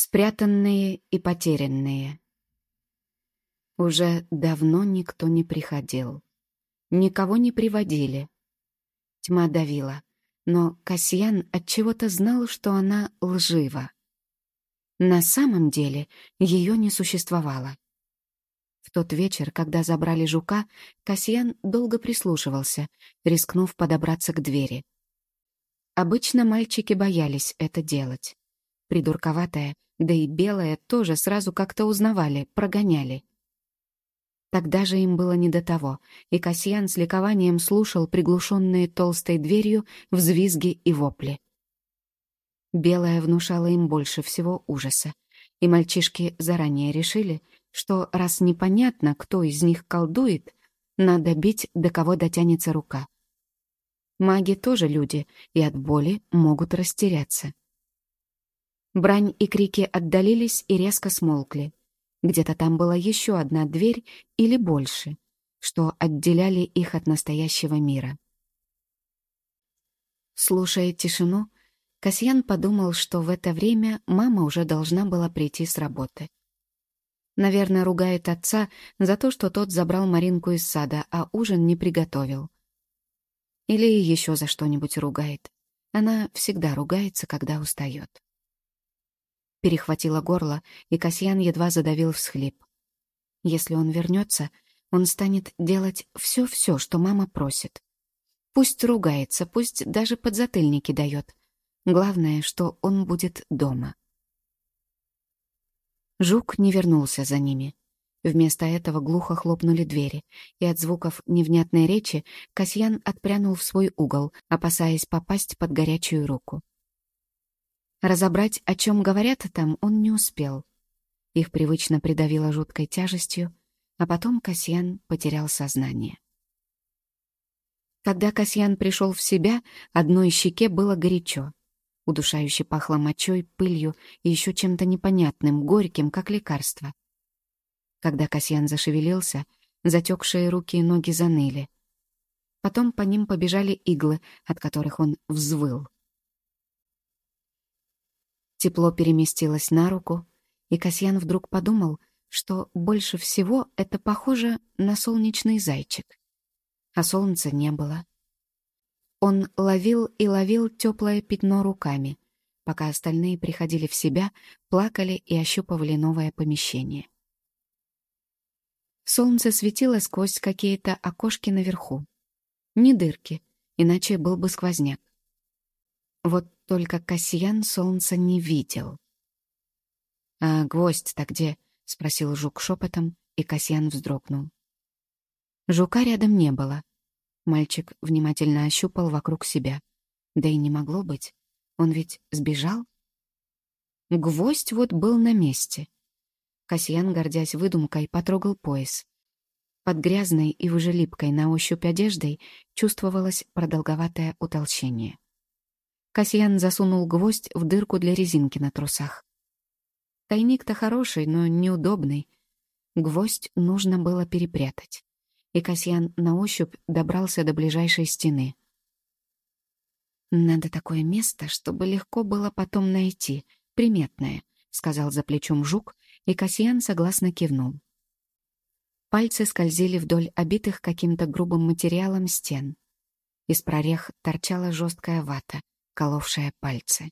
Спрятанные и потерянные. Уже давно никто не приходил. Никого не приводили. Тьма давила, но Касьян отчего-то знал, что она лжива. На самом деле ее не существовало. В тот вечер, когда забрали жука, Касьян долго прислушивался, рискнув подобраться к двери. Обычно мальчики боялись это делать. Придурковатая, да и белая тоже сразу как-то узнавали, прогоняли. Тогда же им было не до того, и Касьян с ликованием слушал приглушенные толстой дверью взвизги и вопли. Белая внушала им больше всего ужаса, и мальчишки заранее решили, что раз непонятно, кто из них колдует, надо бить, до кого дотянется рука. Маги тоже люди, и от боли могут растеряться. Брань и крики отдалились и резко смолкли. Где-то там была еще одна дверь или больше, что отделяли их от настоящего мира. Слушая тишину, Касьян подумал, что в это время мама уже должна была прийти с работы. Наверное, ругает отца за то, что тот забрал Маринку из сада, а ужин не приготовил. Или еще за что-нибудь ругает. Она всегда ругается, когда устает. Перехватило горло, и Касьян едва задавил всхлип. Если он вернется, он станет делать все-все, что мама просит. Пусть ругается, пусть даже подзатыльники дает. Главное, что он будет дома. Жук не вернулся за ними. Вместо этого глухо хлопнули двери, и от звуков невнятной речи Касьян отпрянул в свой угол, опасаясь попасть под горячую руку. Разобрать, о чем говорят там, он не успел. Их привычно придавило жуткой тяжестью, а потом Касьян потерял сознание. Когда Касьян пришел в себя, одной щеке было горячо. Удушающе пахло мочой, пылью и еще чем-то непонятным, горьким, как лекарство. Когда Касьян зашевелился, затекшие руки и ноги заныли. Потом по ним побежали иглы, от которых он взвыл. Тепло переместилось на руку, и Касьян вдруг подумал, что больше всего это похоже на солнечный зайчик. А солнца не было. Он ловил и ловил теплое пятно руками, пока остальные приходили в себя, плакали и ощупывали новое помещение. Солнце светило сквозь какие-то окошки наверху. Не дырки, иначе был бы сквозняк. Вот только Касьян солнца не видел. «А гвоздь-то где?» — спросил жук шепотом, и Касьян вздрогнул. Жука рядом не было. Мальчик внимательно ощупал вокруг себя. Да и не могло быть. Он ведь сбежал? Гвоздь вот был на месте. Касьян, гордясь выдумкой, потрогал пояс. Под грязной и уже липкой на ощупь одеждой чувствовалось продолговатое утолщение. Касьян засунул гвоздь в дырку для резинки на трусах. Тайник-то хороший, но неудобный. Гвоздь нужно было перепрятать. И Касьян на ощупь добрался до ближайшей стены. «Надо такое место, чтобы легко было потом найти, приметное», — сказал за плечом жук, и Касьян согласно кивнул. Пальцы скользили вдоль обитых каким-то грубым материалом стен. Из прорех торчала жесткая вата — коловшая пальцы.